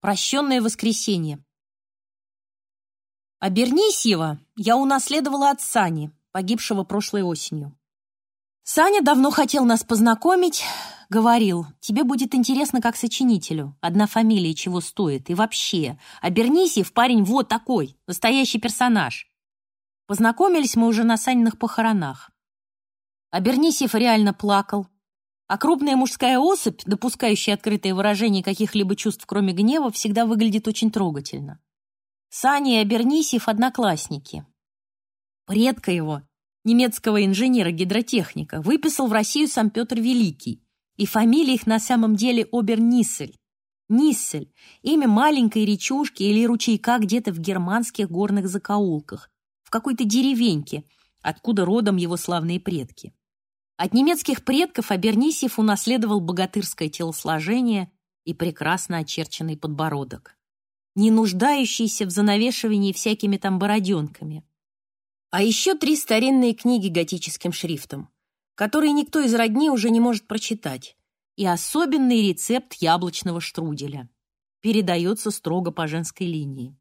Прощенное воскресенье. А Бернисьева я унаследовала от Сани, погибшего прошлой осенью. Саня давно хотел нас познакомить, говорил, тебе будет интересно как сочинителю, одна фамилия чего стоит, и вообще, а Бернисьев парень вот такой, настоящий персонаж. Познакомились мы уже на Саниных похоронах. А Бернисьев реально плакал, а крупная мужская особь, допускающая открытое выражение каких-либо чувств, кроме гнева, всегда выглядит очень трогательно. Саня и Абернисьев — одноклассники. Предка его, немецкого инженера-гидротехника, выписал в Россию сам Петр Великий, и фамилия их на самом деле Оберниссель. Ниссель — имя маленькой речушки или ручейка где-то в германских горных закоулках, в какой-то деревеньке, откуда родом его славные предки. От немецких предков Абернисьев унаследовал богатырское телосложение и прекрасно очерченный подбородок, не нуждающийся в занавешивании всякими там бороденками. А еще три старинные книги готическим шрифтом, которые никто из родни уже не может прочитать, и особенный рецепт яблочного штруделя. Передается строго по женской линии.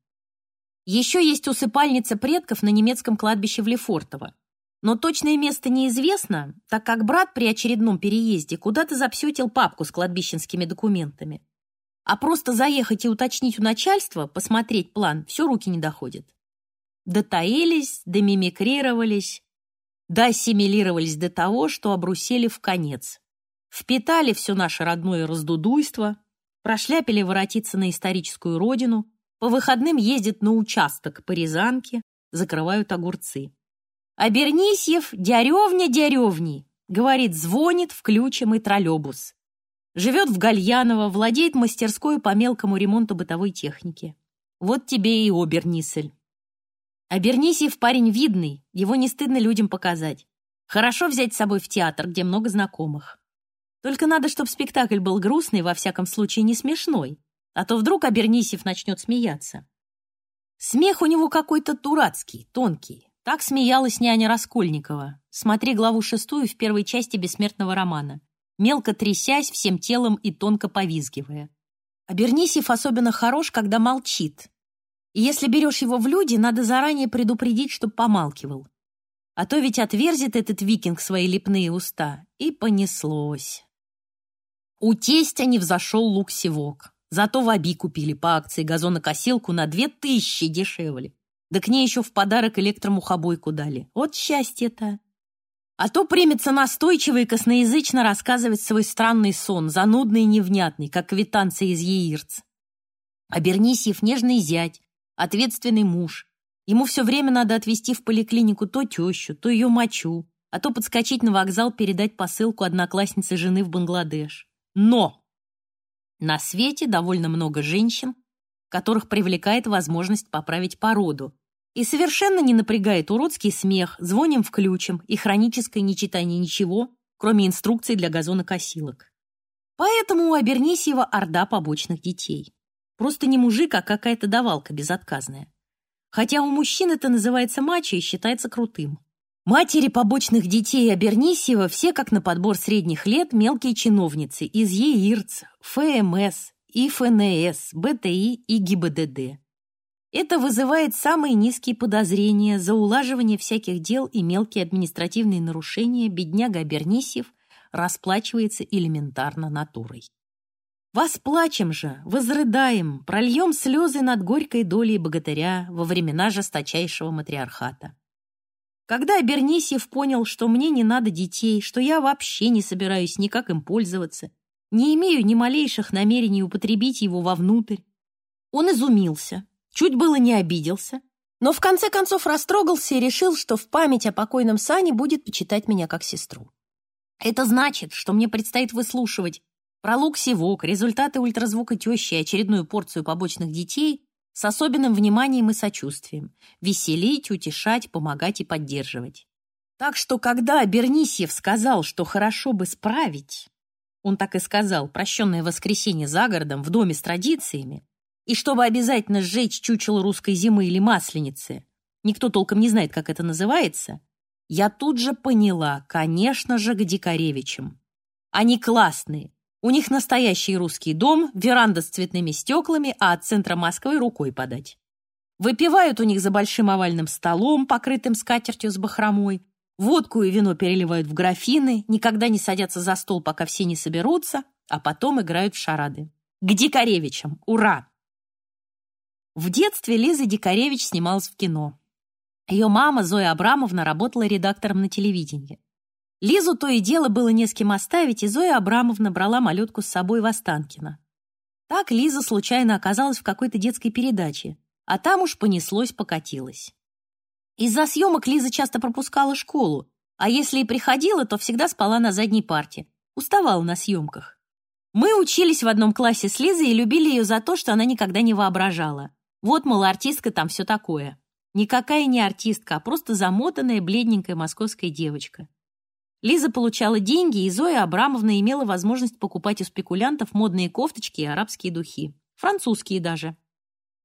Еще есть усыпальница предков на немецком кладбище в Лефортово, но точное место неизвестно, так как брат при очередном переезде куда-то запсютил папку с кладбищенскими документами. А просто заехать и уточнить у начальства, посмотреть план, все руки не доходят. Дотаились, домимикрировались, доассимилировались до того, что обрусели в конец. Впитали все наше родное раздудуйство, прошляпили воротиться на историческую родину, по выходным ездят на участок по Рязанке, закрывают огурцы. А Бернисьев дяревня дяревни, говорит, звонит включимый троллейбус. Живет в Гальяново, владеет мастерской по мелкому ремонту бытовой техники. Вот тебе и Обернисель. А парень видный, его не стыдно людям показать. Хорошо взять с собой в театр, где много знакомых. Только надо, чтобы спектакль был грустный, во всяком случае не смешной, а то вдруг Абернисьев начнет смеяться. Смех у него какой-то дурацкий, тонкий, так смеялась няня Раскольникова. Смотри главу шестую в первой части бессмертного романа. Мелко трясясь всем телом и тонко повизгивая. А Бернисьев особенно хорош, когда молчит. И если берешь его в люди, надо заранее предупредить, чтоб помалкивал. А то ведь отверзит этот викинг свои лепные уста. И понеслось. У тестя не взошел лук-севок. Зато в Аби купили по акции газонокосилку на две тысячи дешевле. Да к ней еще в подарок электромухобойку дали. Вот счастье-то! А то примется настойчиво и косноязычно рассказывать свой странный сон, занудный и невнятный, как квитанция из яирц. А Бернисьев нежный зять, ответственный муж. Ему все время надо отвезти в поликлинику то тещу, то ее мочу, а то подскочить на вокзал передать посылку однокласснице жены в Бангладеш. Но! На свете довольно много женщин, которых привлекает возможность поправить породу, и совершенно не напрягает уродский смех, звоним в ключем и хроническое нечитание ничего, кроме инструкций для газонокосилок. Поэтому у Абернисьева орда побочных детей. Просто не мужик, а какая-то давалка безотказная. Хотя у мужчин это называется мачо и считается крутым. Матери побочных детей Абернисьева все, как на подбор средних лет, мелкие чиновницы из ЕИРЦ, ФМС, и ФНС, БТИ и ГИБДД. Это вызывает самые низкие подозрения за улаживание всяких дел и мелкие административные нарушения бедняга Бернисьев расплачивается элементарно натурой. Восплачем же, возрыдаем, прольем слезы над горькой долей богатыря во времена жесточайшего матриархата. Когда Бернисьев понял, что мне не надо детей, что я вообще не собираюсь никак им пользоваться, не имею ни малейших намерений употребить его вовнутрь. Он изумился, чуть было не обиделся, но в конце концов растрогался и решил, что в память о покойном Сане будет почитать меня как сестру. Это значит, что мне предстоит выслушивать пролог севок, результаты ультразвука тещи и очередную порцию побочных детей с особенным вниманием и сочувствием, веселить, утешать, помогать и поддерживать. Так что, когда Бернисьев сказал, что хорошо бы справить, он так и сказал, прощенное воскресенье за городом в доме с традициями, и чтобы обязательно сжечь чучело русской зимы или масленицы, никто толком не знает, как это называется, я тут же поняла, конечно же, к Дикаревичам. Они классные, У них настоящий русский дом, веранда с цветными стеклами, а от центра Москвы рукой подать. Выпивают у них за большим овальным столом, покрытым скатертью с бахромой. Водку и вино переливают в графины, никогда не садятся за стол, пока все не соберутся, а потом играют в шарады. К Дикаревичам! Ура! В детстве Лиза Дикаревич снималась в кино. Ее мама, Зоя Абрамовна, работала редактором на телевидении. Лизу то и дело было не с кем оставить, и Зоя Абрамовна брала малютку с собой в Останкино. Так Лиза случайно оказалась в какой-то детской передаче, а там уж понеслось-покатилось. Из-за съемок Лиза часто пропускала школу, а если и приходила, то всегда спала на задней парте, уставала на съемках. Мы учились в одном классе с Лизой и любили ее за то, что она никогда не воображала. Вот, мол, артистка там все такое. Никакая не артистка, а просто замотанная, бледненькая московская девочка. Лиза получала деньги, и Зоя Абрамовна имела возможность покупать у спекулянтов модные кофточки и арабские духи. Французские даже.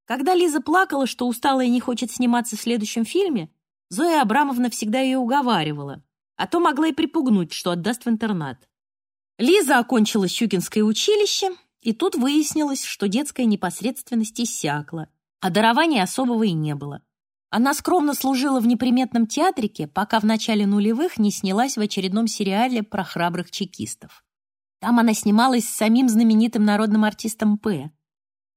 Когда Лиза плакала, что устала и не хочет сниматься в следующем фильме, Зоя Абрамовна всегда ее уговаривала, а то могла и припугнуть, что отдаст в интернат. Лиза окончила Щукинское училище, и тут выяснилось, что детская непосредственность иссякла, а дарования особого и не было. Она скромно служила в неприметном театрике, пока в начале нулевых не снялась в очередном сериале про храбрых чекистов. Там она снималась с самим знаменитым народным артистом П.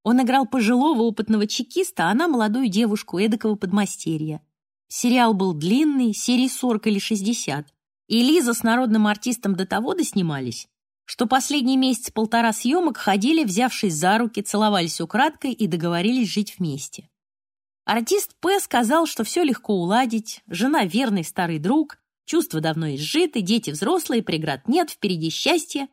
Он играл пожилого опытного чекиста, а она молодую девушку эдакого подмастерья. Сериал был длинный, серий 40 или 60, и Лиза с народным артистом до того доснимались, что последний месяц-полтора съемок ходили, взявшись за руки, целовались украдкой и договорились жить вместе. Артист П. сказал, что все легко уладить, жена верный старый друг, чувства давно изжиты, дети взрослые, преград нет, впереди счастье.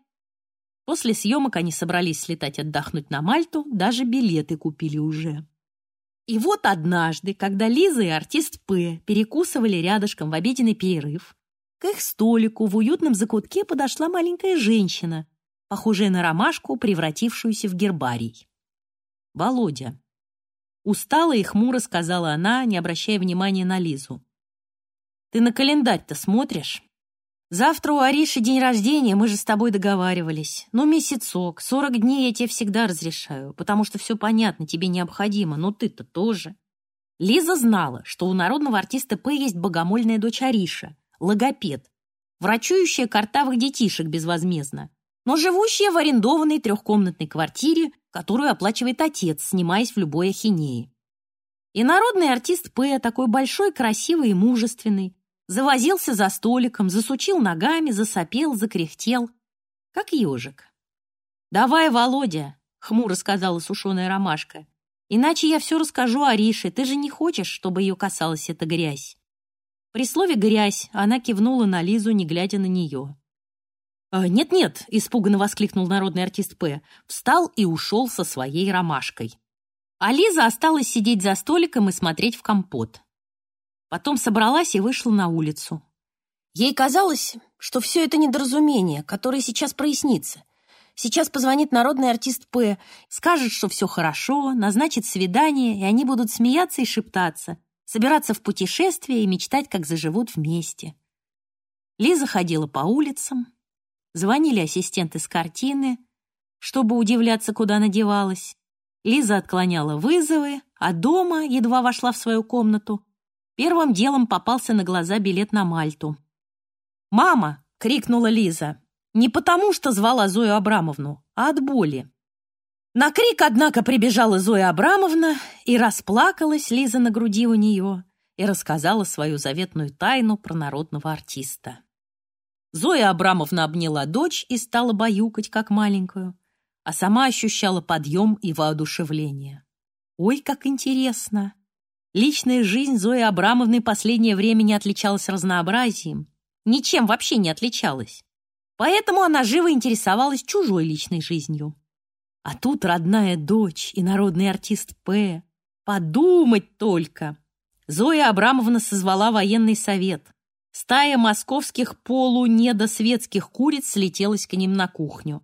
После съемок они собрались слетать отдохнуть на Мальту, даже билеты купили уже. И вот однажды, когда Лиза и артист П. перекусывали рядышком в обеденный перерыв, к их столику в уютном закутке подошла маленькая женщина, похожая на ромашку, превратившуюся в гербарий. Володя. Устала и хмуро сказала она, не обращая внимания на Лизу. «Ты на календарь-то смотришь? Завтра у Ариши день рождения, мы же с тобой договаривались. Ну, месяцок, сорок дней я тебе всегда разрешаю, потому что все понятно, тебе необходимо, но ты-то тоже». Лиза знала, что у народного артиста П есть богомольная дочь Ариша, логопед, врачующая картавых детишек безвозмездно, но живущая в арендованной трехкомнатной квартире которую оплачивает отец, снимаясь в любой ахинее. И народный артист П, такой большой, красивый и мужественный, завозился за столиком, засучил ногами, засопел, закряхтел, как ежик. «Давай, Володя», — хмуро сказала сушеная ромашка, «иначе я все расскажу Арише, ты же не хочешь, чтобы ее касалась эта грязь». При слове «грязь» она кивнула на Лизу, не глядя на нее. «А, «Нет-нет», — испуганно воскликнул народный артист П, встал и ушел со своей ромашкой. А Лиза осталась сидеть за столиком и смотреть в компот. Потом собралась и вышла на улицу. Ей казалось, что все это недоразумение, которое сейчас прояснится. Сейчас позвонит народный артист П, скажет, что все хорошо, назначит свидание, и они будут смеяться и шептаться, собираться в путешествие и мечтать, как заживут вместе. Лиза ходила по улицам, Звонили ассистенты с картины, чтобы удивляться, куда надевалась. Лиза отклоняла вызовы, а дома, едва вошла в свою комнату, первым делом попался на глаза билет на Мальту. «Мама!» — крикнула Лиза. Не потому, что звала Зою Абрамовну, а от боли. На крик, однако, прибежала Зоя Абрамовна и расплакалась Лиза на груди у нее и рассказала свою заветную тайну про народного артиста. Зоя Абрамовна обняла дочь и стала баюкать, как маленькую, а сама ощущала подъем и воодушевление. Ой, как интересно! Личная жизнь Зои Абрамовны последнее время не отличалась разнообразием, ничем вообще не отличалась. Поэтому она живо интересовалась чужой личной жизнью. А тут родная дочь и народный артист П. Подумать только! Зоя Абрамовна созвала военный совет. Стая московских полунедосветских куриц слетелась к ним на кухню.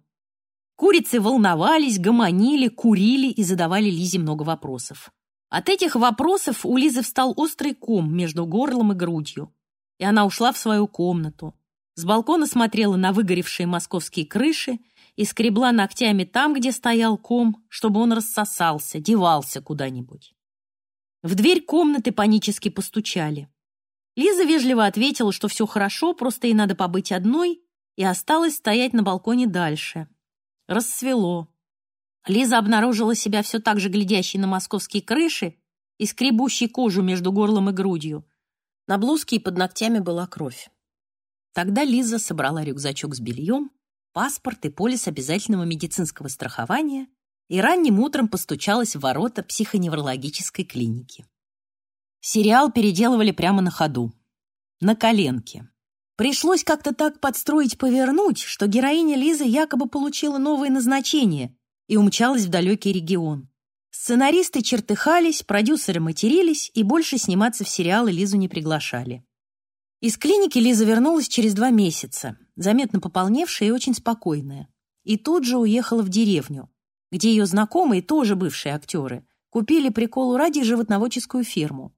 Курицы волновались, гомонили, курили и задавали Лизе много вопросов. От этих вопросов у Лизы встал острый ком между горлом и грудью, и она ушла в свою комнату. С балкона смотрела на выгоревшие московские крыши и скребла ногтями там, где стоял ком, чтобы он рассосался, девался куда-нибудь. В дверь комнаты панически постучали. Лиза вежливо ответила, что все хорошо, просто ей надо побыть одной, и осталась стоять на балконе дальше. Рассвело. Лиза обнаружила себя все так же глядящей на московские крыши и скребущей кожу между горлом и грудью. На блузке и под ногтями была кровь. Тогда Лиза собрала рюкзачок с бельем, паспорт и полис обязательного медицинского страхования и ранним утром постучалась в ворота психоневрологической клиники. Сериал переделывали прямо на ходу, на коленке. Пришлось как-то так подстроить-повернуть, что героиня Лизы якобы получила новое назначение и умчалась в далекий регион. Сценаристы чертыхались, продюсеры матерились и больше сниматься в сериалы Лизу не приглашали. Из клиники Лиза вернулась через два месяца, заметно пополневшая и очень спокойная. И тут же уехала в деревню, где ее знакомые, тоже бывшие актеры, купили приколу ради животноводческую ферму.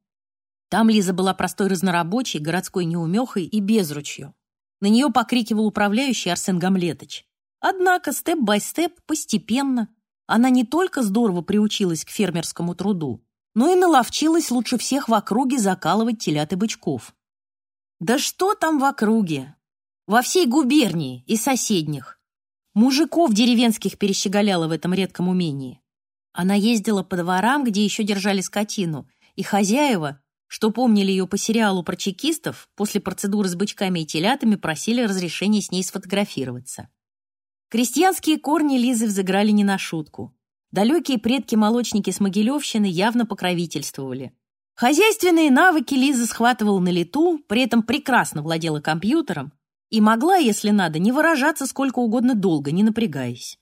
Там Лиза была простой разнорабочей, городской неумехой и безручью. На нее покрикивал управляющий Арсен Гамлетович. Однако степ-бай-степ, постепенно, она не только здорово приучилась к фермерскому труду, но и наловчилась лучше всех в округе закалывать телят и бычков. Да что там в округе? Во всей губернии и соседних. Мужиков деревенских перещеголяла в этом редком умении. Она ездила по дворам, где еще держали скотину, и хозяева, что помнили ее по сериалу про чекистов, после процедуры с бычками и телятами просили разрешения с ней сфотографироваться. Крестьянские корни Лизы взыграли не на шутку. Далекие предки-молочники с Могилевщины явно покровительствовали. Хозяйственные навыки Лиза схватывала на лету, при этом прекрасно владела компьютером и могла, если надо, не выражаться сколько угодно долго, не напрягаясь.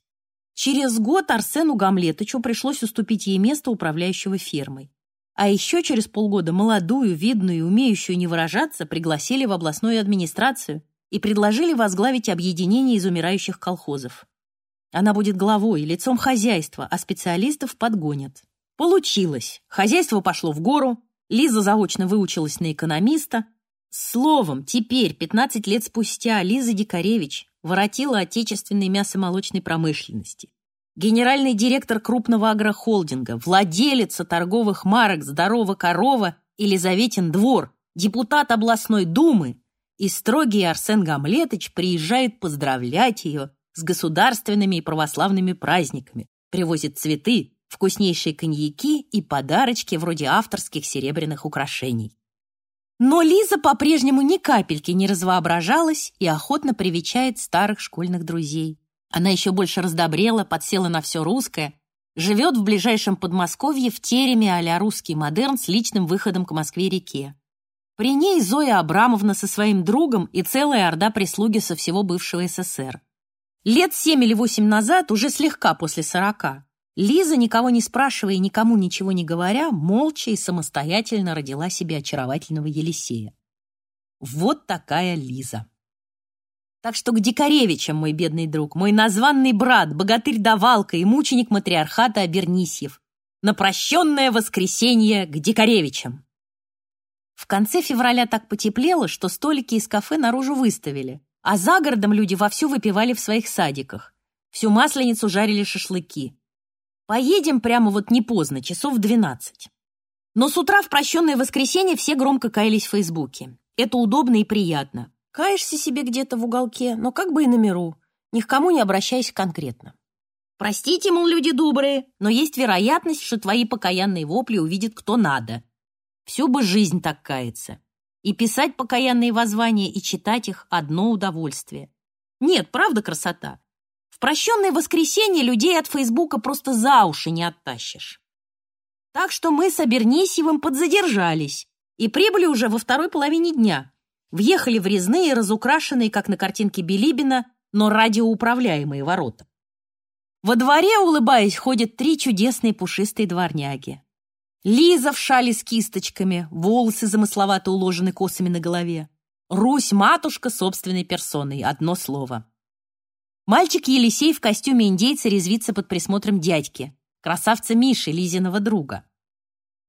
Через год Арсену Гамлетычу пришлось уступить ей место управляющего фермой. А еще через полгода молодую, видную и умеющую не выражаться пригласили в областную администрацию и предложили возглавить объединение из умирающих колхозов. Она будет главой, лицом хозяйства, а специалистов подгонят. Получилось. Хозяйство пошло в гору, Лиза заочно выучилась на экономиста. Словом, теперь, 15 лет спустя, Лиза Дикаревич воротила отечественной мясомолочной промышленности. Генеральный директор крупного агрохолдинга, владелица торговых марок «Здорова корова» Елизаветин двор, депутат областной думы и строгий Арсен Гамлетович приезжает поздравлять ее с государственными и православными праздниками, привозит цветы, вкуснейшие коньяки и подарочки вроде авторских серебряных украшений. Но Лиза по-прежнему ни капельки не развоображалась и охотно привечает старых школьных друзей. Она еще больше раздобрела, подсела на все русское, живет в ближайшем Подмосковье в тереме а русский модерн с личным выходом к Москве-реке. При ней Зоя Абрамовна со своим другом и целая орда прислуги со всего бывшего СССР. Лет семь или восемь назад, уже слегка после сорока, Лиза, никого не спрашивая и никому ничего не говоря, молча и самостоятельно родила себе очаровательного Елисея. Вот такая Лиза. Так что к Дикаревичам, мой бедный друг, мой названный брат, богатырь Давалка и мученик матриархата Абернисьев. На прощенное воскресенье к Дикаревичам. В конце февраля так потеплело, что столики из кафе наружу выставили, а за городом люди вовсю выпивали в своих садиках. Всю масленицу жарили шашлыки. Поедем прямо вот не поздно, часов в двенадцать. Но с утра в прощенное воскресенье все громко каялись в Фейсбуке. Это удобно и приятно. Каешься себе где-то в уголке, но как бы и на миру, ни к кому не обращаясь конкретно. Простите, мол, люди добрые, но есть вероятность, что твои покаянные вопли увидит кто надо. Всю бы жизнь так кается. И писать покаянные воззвания, и читать их – одно удовольствие. Нет, правда красота? Прощенное воскресенье людей от Фейсбука просто за уши не оттащишь. Так что мы с Абернисьевым подзадержались и прибыли уже во второй половине дня. Въехали в резные, разукрашенные, как на картинке Билибина, но радиоуправляемые ворота. Во дворе, улыбаясь, ходят три чудесные пушистые дворняги. Лиза в шале с кисточками, волосы замысловато уложены косами на голове. Русь-матушка собственной персоной, одно слово. Мальчик Елисей в костюме индейца резвится под присмотром дядьки, красавца Миши, Лизиного друга.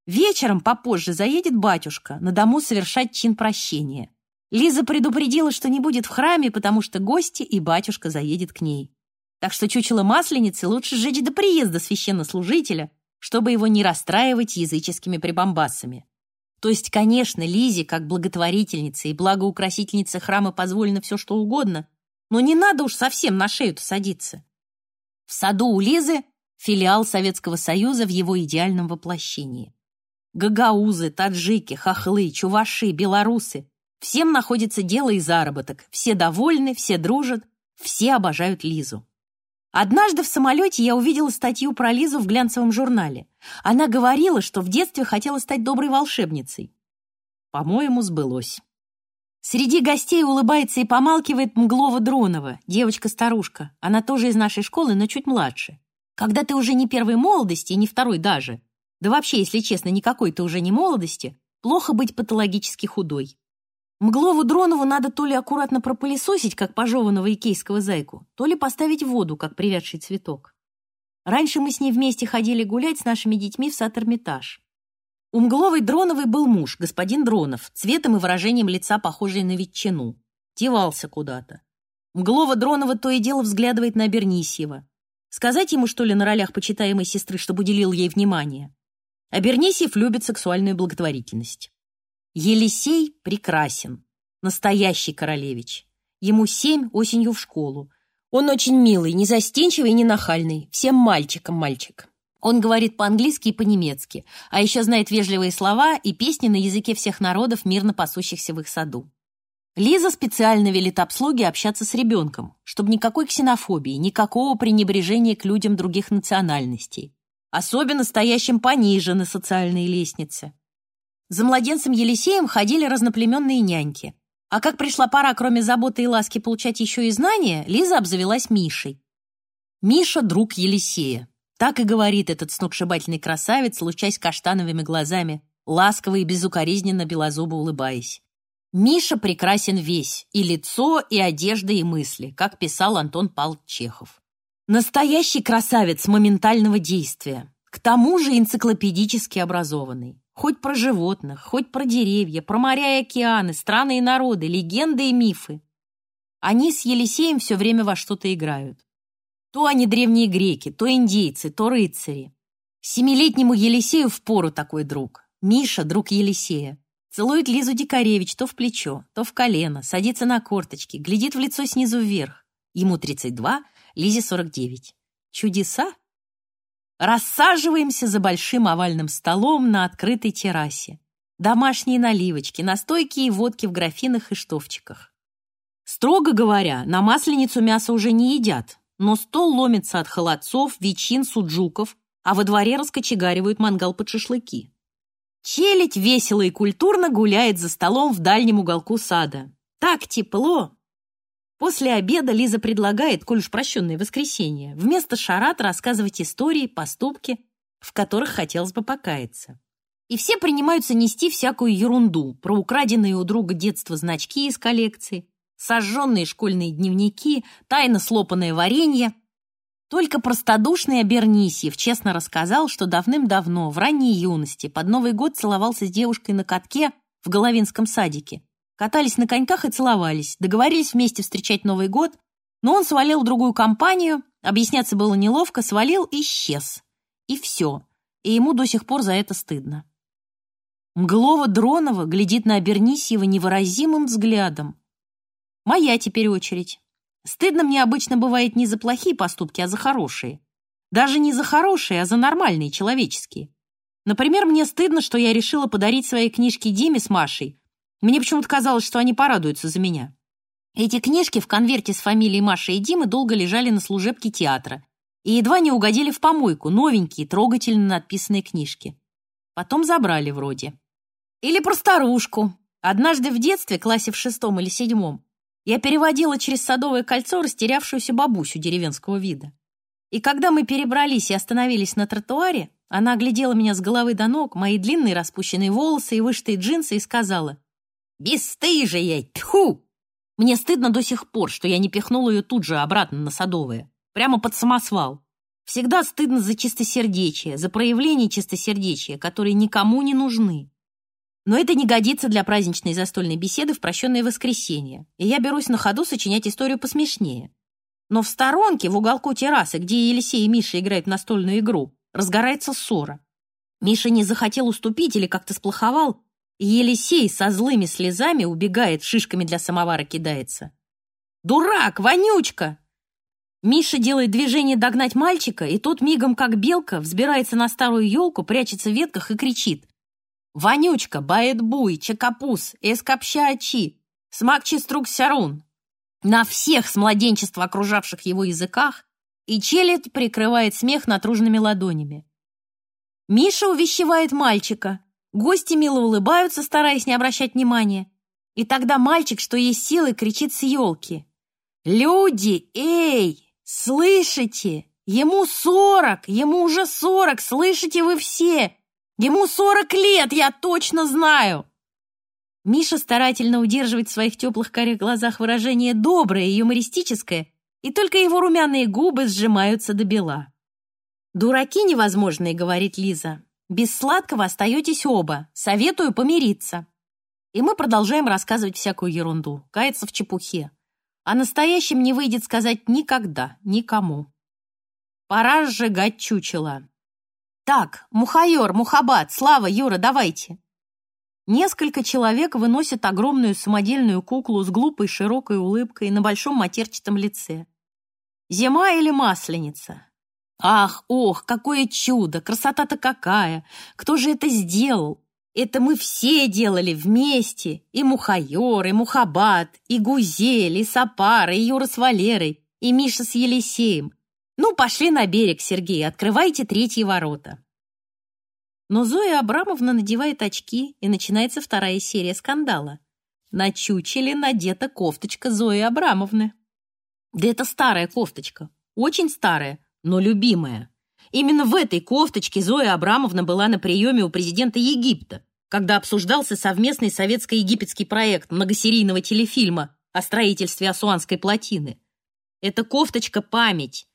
Вечером попозже заедет батюшка на дому совершать чин прощения. Лиза предупредила, что не будет в храме, потому что гости и батюшка заедет к ней. Так что чучело масленицы лучше сжечь до приезда священнослужителя, чтобы его не расстраивать языческими прибамбасами. То есть, конечно, Лизе, как благотворительнице и благоукрасительнице храма, позволено все, что угодно, но не надо уж совсем на шею-то садиться. В саду у Лизы филиал Советского Союза в его идеальном воплощении. Гагаузы, таджики, хохлы, чуваши, белорусы. Всем находится дело и заработок. Все довольны, все дружат, все обожают Лизу. Однажды в самолете я увидела статью про Лизу в глянцевом журнале. Она говорила, что в детстве хотела стать доброй волшебницей. По-моему, сбылось. Среди гостей улыбается и помалкивает Мглова Дронова, девочка-старушка. Она тоже из нашей школы, но чуть младше. Когда ты уже не первой молодости и не второй даже, да вообще, если честно, никакой ты уже не молодости, плохо быть патологически худой. Мглову Дронову надо то ли аккуратно пропылесосить, как пожеванного икейского зайку, то ли поставить в воду, как привядший цветок. Раньше мы с ней вместе ходили гулять с нашими детьми в сад Эрмитаж. У Мгловой Дроновой был муж, господин Дронов, цветом и выражением лица похожий на ветчину. Девался куда-то. Мглова Дронова то и дело взглядывает на Бернисьева. Сказать ему, что ли, на ролях почитаемой сестры, чтобы уделил ей внимание? А Бернисьев любит сексуальную благотворительность. Елисей прекрасен, настоящий королевич. Ему семь осенью в школу. Он очень милый, не застенчивый и не нахальный, всем мальчиком мальчик. Он говорит по-английски и по-немецки, а еще знает вежливые слова и песни на языке всех народов, мирно пасущихся в их саду. Лиза специально велит обслуге общаться с ребенком, чтобы никакой ксенофобии, никакого пренебрежения к людям других национальностей, особенно стоящим пониже на социальной лестнице. За младенцем Елисеем ходили разноплеменные няньки. А как пришла пора, кроме заботы и ласки, получать еще и знания, Лиза обзавелась Мишей. Миша — друг Елисея. Так и говорит этот сногсшибательный красавец, лучась каштановыми глазами, ласково и безукоризненно белозубо улыбаясь. Миша прекрасен весь, и лицо, и одежда, и мысли, как писал Антон Павлович Чехов. Настоящий красавец моментального действия, к тому же энциклопедически образованный. Хоть про животных, хоть про деревья, про моря и океаны, страны и народы, легенды и мифы. Они с Елисеем все время во что-то играют. То они древние греки, то индейцы, то рыцари. Семилетнему Елисею впору такой друг. Миша — друг Елисея. Целует Лизу Дикаревич то в плечо, то в колено, садится на корточки, глядит в лицо снизу вверх. Ему 32, Лизе 49. Чудеса? Рассаживаемся за большим овальным столом на открытой террасе. Домашние наливочки, настойки и водки в графинах и штовчиках. Строго говоря, на масленицу мясо уже не едят, но стол ломится от холодцов, ветчин, суджуков, а во дворе раскочегаривают мангал под шашлыки. Челядь весело и культурно гуляет за столом в дальнем уголку сада. Так тепло, После обеда Лиза предлагает, коль уж прощенное воскресенье, вместо шарат рассказывать истории, поступки, в которых хотелось бы покаяться. И все принимаются нести всякую ерунду про украденные у друга детства значки из коллекции, сожженные школьные дневники, тайно слопанное варенье. Только простодушный Абернисьев честно рассказал, что давным-давно, в ранней юности, под Новый год целовался с девушкой на катке в Головинском садике, Катались на коньках и целовались, договорились вместе встречать Новый год, но он свалил другую компанию, объясняться было неловко, свалил и исчез. И все. И ему до сих пор за это стыдно. Мглова Дронова глядит на Абернисьева невыразимым взглядом. Моя теперь очередь. Стыдно мне обычно бывает не за плохие поступки, а за хорошие. Даже не за хорошие, а за нормальные, человеческие. Например, мне стыдно, что я решила подарить свои книжки Диме с Машей, мне почему-то казалось, что они порадуются за меня. Эти книжки в конверте с фамилией Маши и Димы долго лежали на служебке театра и едва не угодили в помойку, новенькие, трогательно надписанные книжки. Потом забрали вроде. Или про старушку. Однажды в детстве, классе в шестом или седьмом, я переводила через Садовое кольцо растерявшуюся бабусю деревенского вида. И когда мы перебрались и остановились на тротуаре, она оглядела меня с головы до ног, мои длинные распущенные волосы и вышитые джинсы и сказала, Бесстыжие! Тьфу! Мне стыдно до сих пор, что я не пихнул ее тут же обратно на Садовое. Прямо под самосвал. Всегда стыдно за чистосердечие, за проявление чистосердечия, которые никому не нужны. Но это не годится для праздничной застольной беседы в прощенное воскресенье, и я берусь на ходу сочинять историю посмешнее. Но в сторонке, в уголку террасы, где Елисей и Миша играют в настольную игру, разгорается ссора. Миша не захотел уступить или как-то сплоховал, и Елисей со злыми слезами убегает, шишками для самовара кидается. «Дурак! Вонючка!» Миша делает движение догнать мальчика, и тот мигом, как белка, взбирается на старую елку, прячется в ветках и кричит. «Вонючка! Баэдбуй! Чакапус! Эскопщачи! Смакчиструк сярун!» На всех с младенчества окружавших его языках, и челядь прикрывает смех натруженными ладонями. Миша увещевает мальчика. Гости мило улыбаются, стараясь не обращать внимания. И тогда мальчик, что есть силы, кричит с елки. «Люди, эй, слышите? Ему сорок, ему уже сорок, слышите вы все? Ему сорок лет, я точно знаю!» Миша старательно удерживает в своих теплых карих глазах выражение доброе и юмористическое, и только его румяные губы сжимаются до бела. «Дураки невозможные», — говорит Лиза. «Без сладкого остаетесь оба. Советую помириться». И мы продолжаем рассказывать всякую ерунду, каяться в чепухе. О настоящем не выйдет сказать никогда, никому. Пора сжигать чучело. «Так, Мухайор, Мухабат, Слава, Юра, давайте!» Несколько человек выносят огромную самодельную куклу с глупой широкой улыбкой на большом матерчатом лице. Зима или масленица? Ах, ох, какое чудо! Красота-то какая! Кто же это сделал? Это мы все делали вместе. И Мухайор, и Мухабат, и Гузель, и Сапара, и Юра с Валерой, и Миша с Елисеем. Ну, пошли на берег, Сергей, открывайте третьи ворота. Но Зоя Абрамовна надевает очки, и начинается вторая серия скандала. На чучеле надета кофточка Зои Абрамовны. Да это старая кофточка, очень старая, но любимая. Именно в этой кофточке Зоя Абрамовна была на приеме у президента Египта, когда обсуждался совместный советско-египетский проект многосерийного телефильма о строительстве Асуанской плотины. Эта кофточка — память.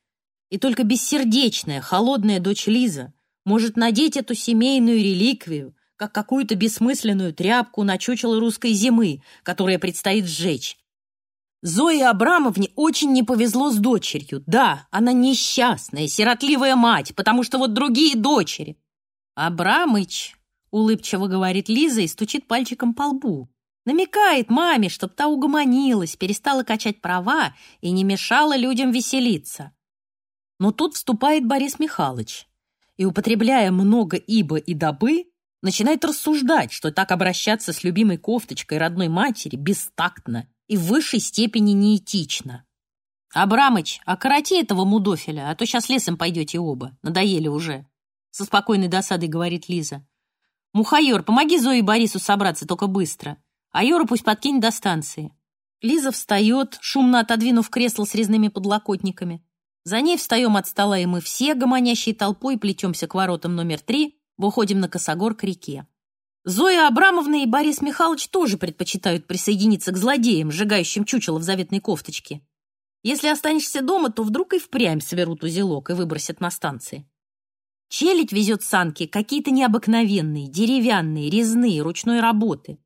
И только бессердечная, холодная дочь Лиза может надеть эту семейную реликвию, как какую-то бессмысленную тряпку на чучело русской зимы, которое предстоит сжечь. Зое Абрамовне очень не повезло с дочерью. Да, она несчастная, сиротливая мать, потому что вот другие дочери. Абрамыч, улыбчиво говорит Лиза и стучит пальчиком по лбу. Намекает маме, чтоб та угомонилась, перестала качать права и не мешала людям веселиться. Но тут вступает Борис Михайлович и, употребляя много ибо и добы, начинает рассуждать, что так обращаться с любимой кофточкой родной матери бестактно и в высшей степени неэтично. «Абрамыч, окороти этого мудофеля, а то сейчас лесом пойдете оба. Надоели уже», — со спокойной досадой говорит Лиза. «Мухайор, помоги Зое и Борису собраться, только быстро. А Юра пусть подкинет до станции». Лиза встает, шумно отодвинув кресло с резными подлокотниками. За ней встаем от стола, и мы все, гомонящей толпой, плетемся к воротам номер три, выходим на косогор к реке. Зоя Абрамовна и Борис Михайлович тоже предпочитают присоединиться к злодеям, сжигающим чучело в заветной кофточке. Если останешься дома, то вдруг и впрямь соберут узелок и выбросят на станции. Челядь везет санки какие-то необыкновенные, деревянные, резные, ручной работы.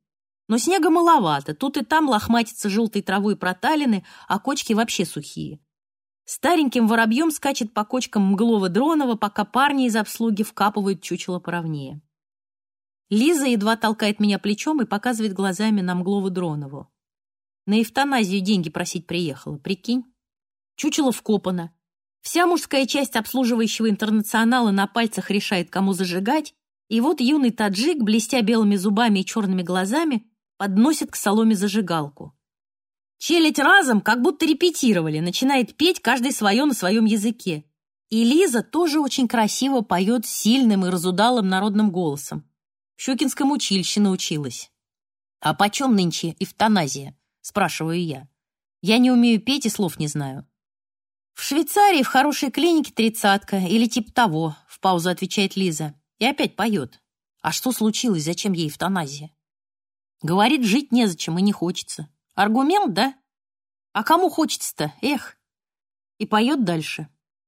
Но снега маловато, тут и там лохматятся желтой травой проталины, а кочки вообще сухие. Стареньким воробьем скачет по кочкам Мглова-Дронова, пока парни из обслуги вкапывают чучело поровнее. Лиза едва толкает меня плечом и показывает глазами на Мглову Дронову. На эвтаназию деньги просить приехала, прикинь. Чучело вкопано. Вся мужская часть обслуживающего интернационала на пальцах решает, кому зажигать, и вот юный таджик, блестя белыми зубами и черными глазами, подносит к соломе зажигалку. Челядь разом, как будто репетировали, начинает петь каждый свое на своем языке. И Лиза тоже очень красиво поет сильным и разудалым народным голосом. В Щукинском училище научилась. «А почем нынче эвтаназия?» — спрашиваю я. Я не умею петь и слов не знаю. «В Швейцарии в хорошей клинике тридцатка или типа того», — в паузу отвечает Лиза. И опять поет. «А что случилось? Зачем ей эвтаназия?» Говорит, жить незачем и не хочется. Аргумент, да? А кому хочется-то? Эх! И поет дальше.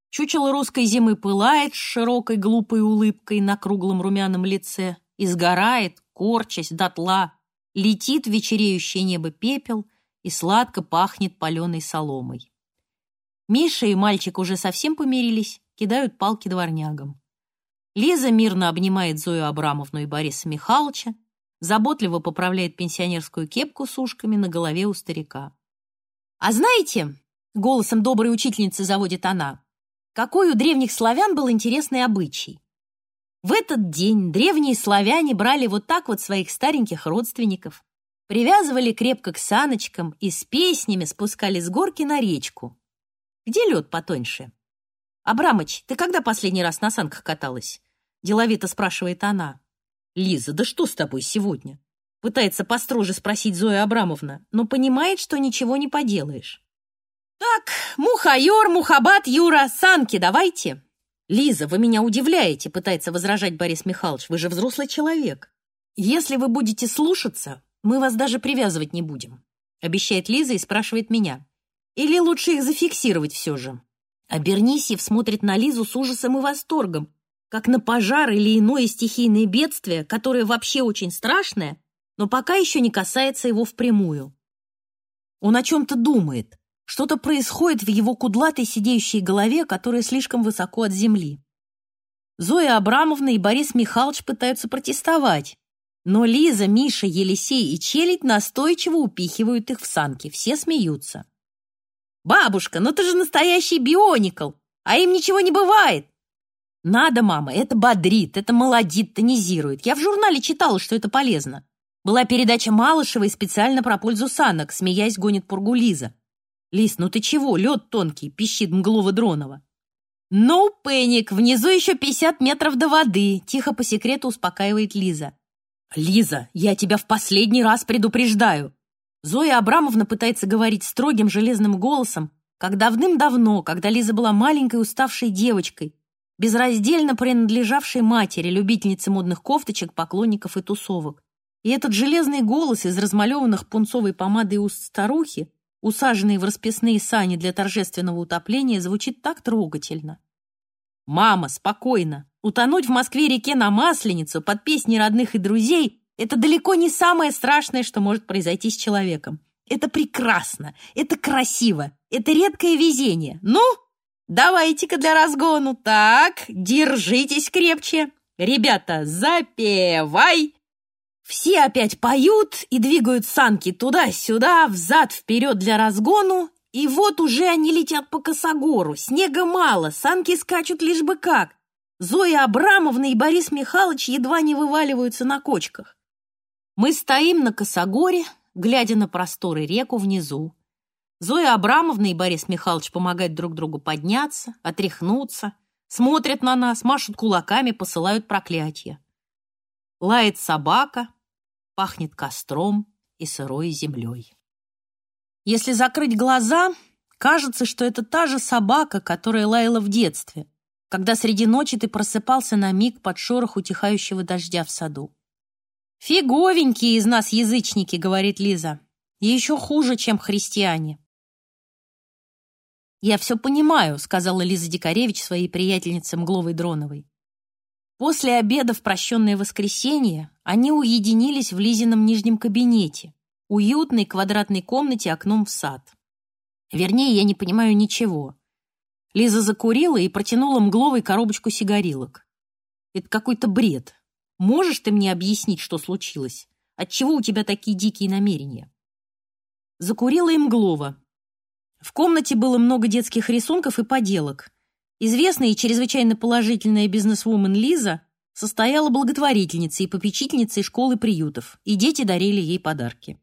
Чучело русской зимы пылает с широкой глупой улыбкой на круглом румяном лице и сгорает, корчась дотла, летит в вечереющее небо пепел и сладко пахнет паленой соломой. Миша и мальчик уже совсем помирились, кидают палки дворнягам. Лиза мирно обнимает Зою Абрамовну и Бориса Михайловича, заботливо поправляет пенсионерскую кепку с ушками на голове у старика. «А знаете, — голосом доброй учительницы заводит она, — какой у древних славян был интересный обычай? В этот день древние славяне брали вот так вот своих стареньких родственников, привязывали крепко к саночкам и с песнями спускали с горки на речку. Где лед потоньше? «Абрамыч, ты когда последний раз на санках каталась?» Деловито спрашивает она. «Лиза, да что с тобой сегодня?» Пытается построже спросить Зоя Абрамовна, но понимает, что ничего не поделаешь. «Так, мухайор, мухабат, Юра, санки давайте!» «Лиза, вы меня удивляете», — пытается возражать Борис Михайлович. «Вы же взрослый человек. Если вы будете слушаться, мы вас даже привязывать не будем», — обещает Лиза и спрашивает меня. «Или лучше их зафиксировать все же?» А Бернисьев смотрит на Лизу с ужасом и восторгом, как на пожар или иное стихийное бедствие, которое вообще очень страшное, но пока еще не касается его впрямую. Он о чем-то думает, что-то происходит в его кудлатой сидеющей голове, которая слишком высоко от земли. Зоя Абрамовна и Борис Михайлович пытаются протестовать, но Лиза, Миша, Елисей и Челядь настойчиво упихивают их в санки, все смеются. «Бабушка, ну ты же настоящий бионикл, а им ничего не бывает!» «Надо, мама, это бодрит, это молодит, тонизирует. Я в журнале читала, что это полезно. Была передача Малышевой специально про пользу санок, смеясь, гонит пургу Лиза. Лиз, ну ты чего, лед тонкий, пищит Мглова Дронова. «Ну, Пэник, внизу еще 50 метров до воды», — тихо по секрету успокаивает Лиза. «Лиза, я тебя в последний раз предупреждаю». Зоя Абрамовна пытается говорить строгим железным голосом, как давным-давно, когда Лиза была маленькой уставшей девочкой, безраздельно принадлежавшей матери, любительнице модных кофточек, поклонников и тусовок. И этот железный голос из размалеванных пунцовой помадой уст старухи, усаженный в расписные сани для торжественного утопления, звучит так трогательно. «Мама, спокойно! Утонуть в Москве-реке на Масленицу под песни родных и друзей — это далеко не самое страшное, что может произойти с человеком. Это прекрасно, это красиво, это редкое везение. Ну, давайте-ка для разгону. Так, держитесь крепче. Ребята, запевай!» Все опять поют и двигают санки туда-сюда, взад-вперед для разгону, и вот уже они летят по косогору. Снега мало, санки скачут лишь бы как. Зоя Абрамовна и Борис Михайлович едва не вываливаются на кочках. Мы стоим на косогоре, глядя на просторы реку внизу. Зоя Абрамовна и Борис Михайлович помогают друг другу подняться, отряхнуться, смотрят на нас, машут кулаками, посылают проклятия. Лает собака, пахнет костром и сырой землей. Если закрыть глаза, кажется, что это та же собака, которая лаяла в детстве, когда среди ночи ты просыпался на миг под шорох утихающего дождя в саду. «Фиговенькие из нас язычники», — говорит Лиза. «И еще хуже, чем христиане». «Я все понимаю», — сказала Лиза Дикаревич своей приятельнице Мгловой Дроновой. После обеда в прощенное воскресенье они уединились в Лизином нижнем кабинете, уютной квадратной комнате окном в сад. Вернее, я не понимаю ничего. Лиза закурила и протянула Мгловой коробочку сигарилок. Это какой-то бред. Можешь ты мне объяснить, что случилось? Отчего у тебя такие дикие намерения? Закурила и Мглова. В комнате было много детских рисунков и поделок. Известная и чрезвычайно положительная бизнесвумен Лиза состояла благотворительницей и попечительницей школы приютов, и дети дарили ей подарки.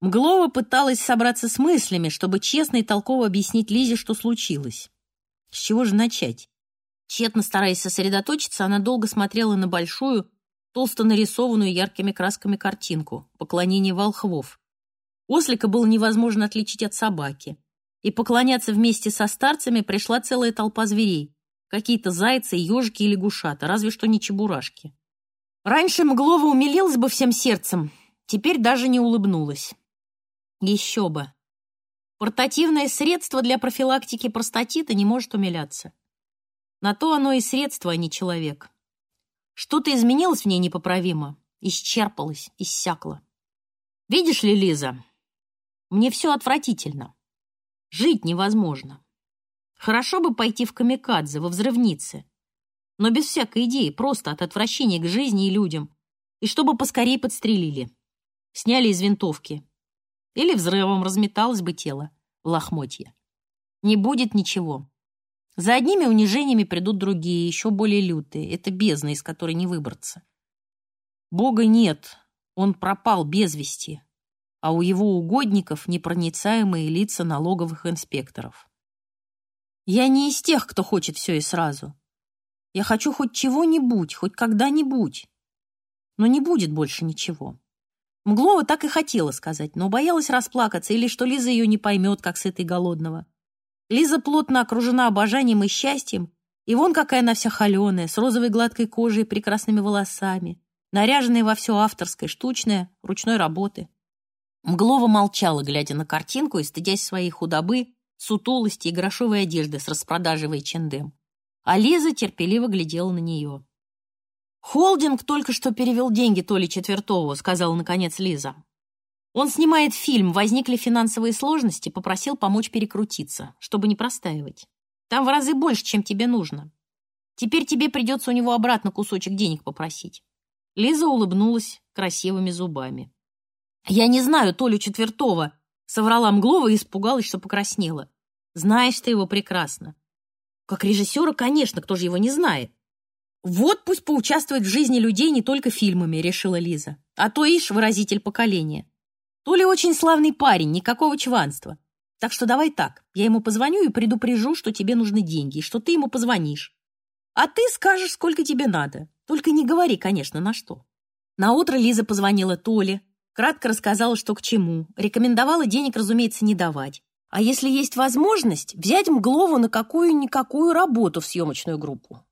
Мглова пыталась собраться с мыслями, чтобы честно и толково объяснить Лизе, что случилось. С чего же начать? Тщетно стараясь сосредоточиться, она долго смотрела на большую, толсто нарисованную яркими красками картинку «Поклонение волхвов». Ослика было невозможно отличить от собаки и поклоняться вместе со старцами пришла целая толпа зверей. Какие-то зайцы, ежики и лягушата, разве что не чебурашки. Раньше Мглова умилилась бы всем сердцем, теперь даже не улыбнулась. Еще бы. Портативное средство для профилактики простатита не может умиляться. На то оно и средство, а не человек. Что-то изменилось в ней непоправимо, исчерпалось, иссякло. Видишь ли, Лиза, мне все отвратительно. Жить невозможно. Хорошо бы пойти в камикадзе, во взрывнице. Но без всякой идеи, просто от отвращения к жизни и людям. И чтобы поскорее подстрелили. Сняли из винтовки. Или взрывом разметалось бы тело в лохмотье. Не будет ничего. За одними унижениями придут другие, еще более лютые. Это бездна, из которой не выбраться. Бога нет, он пропал без вести, а у его угодников непроницаемые лица налоговых инспекторов. Я не из тех, кто хочет все и сразу. Я хочу хоть чего-нибудь, хоть когда-нибудь. Но не будет больше ничего. Мглова так и хотела сказать, но боялась расплакаться или что Лиза ее не поймет, как с этой голодного. Лиза плотно окружена обожанием и счастьем, и вон какая она вся холеная, с розовой гладкой кожей и прекрасными волосами, наряженная во все авторское, штучное, ручной работы. Мглова молчала, глядя на картинку и стыдясь своей худобы, сутулости и грошовой одежды с распродажей в H&M. А Лиза терпеливо глядела на нее. «Холдинг только что перевел деньги Толи Четвертову», — сказала наконец Лиза. «Он снимает фильм, возникли финансовые сложности, попросил помочь перекрутиться, чтобы не простаивать. Там в разы больше, чем тебе нужно. Теперь тебе придется у него обратно кусочек денег попросить». Лиза улыбнулась красивыми зубами. «Я не знаю Толю Четвертова», — соврала Мглова и испугалась, что покраснела. «Знаешь ты его прекрасно». «Как режиссера, конечно, кто же его не знает?» «Вот пусть поучаствует в жизни людей не только фильмами», — решила Лиза. «А то ишь выразитель поколения. Толя очень славный парень, никакого чванства. Так что давай так, я ему позвоню и предупрежу, что тебе нужны деньги, и что ты ему позвонишь. А ты скажешь, сколько тебе надо. Только не говори, конечно, на что». Наутро Лиза позвонила Толе, Кратко рассказала, что к чему. Рекомендовала денег, разумеется, не давать. А если есть возможность, взять Мглову на какую-никакую работу в съемочную группу.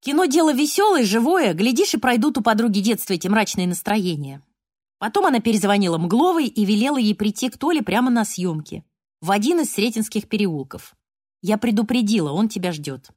Кино дело веселое, живое, глядишь, и пройдут у подруги детства эти мрачные настроения. Потом она перезвонила Мгловой и велела ей прийти к Толе прямо на съемки, в один из Сретенских переулков. «Я предупредила, он тебя ждет».